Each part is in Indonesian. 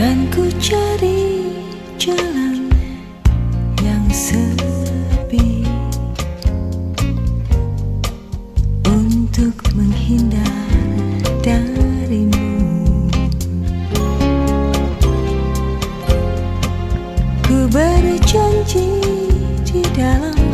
Kan ku cari jalan yang sepi Untuk menghindar darimu. Ku berjanji di dalam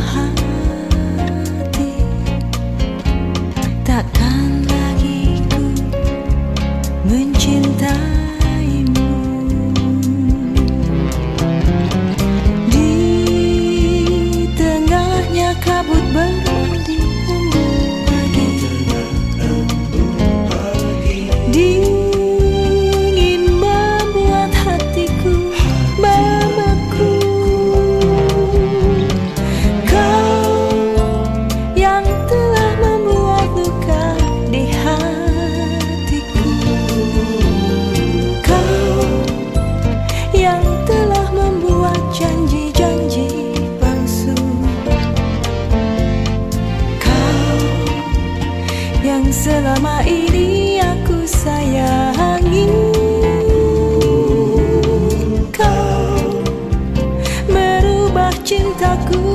selama ini aku sayangi. Kau merubah cintaku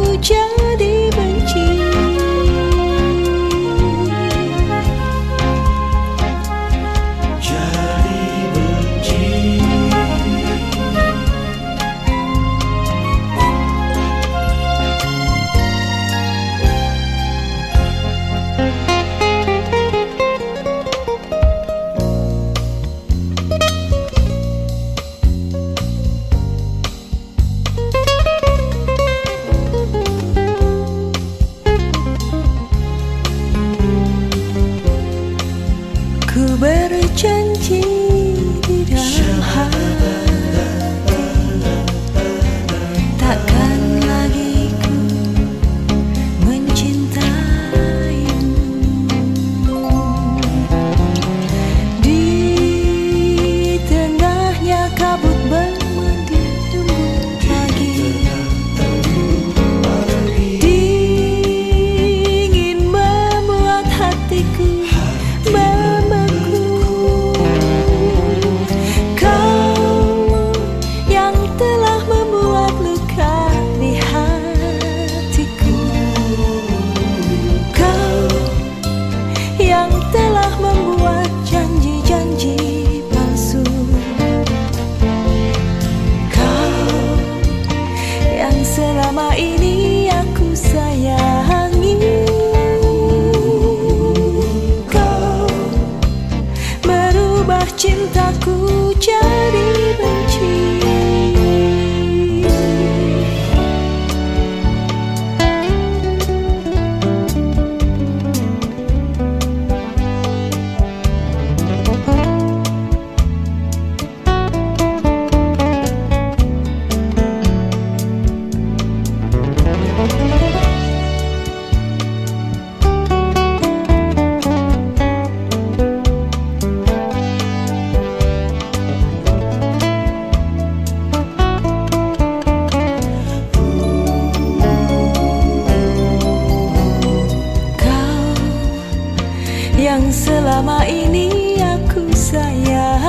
ubah cintaku jadi benci. selama ini aku sayang.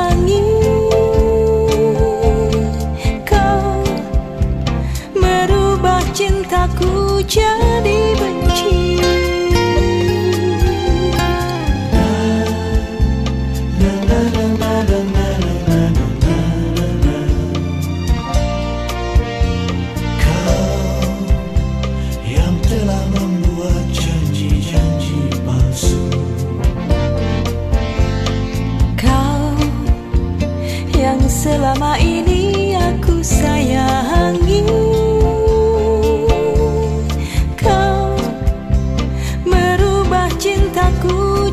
selama ini aku sayangi. Kau merubah cintaku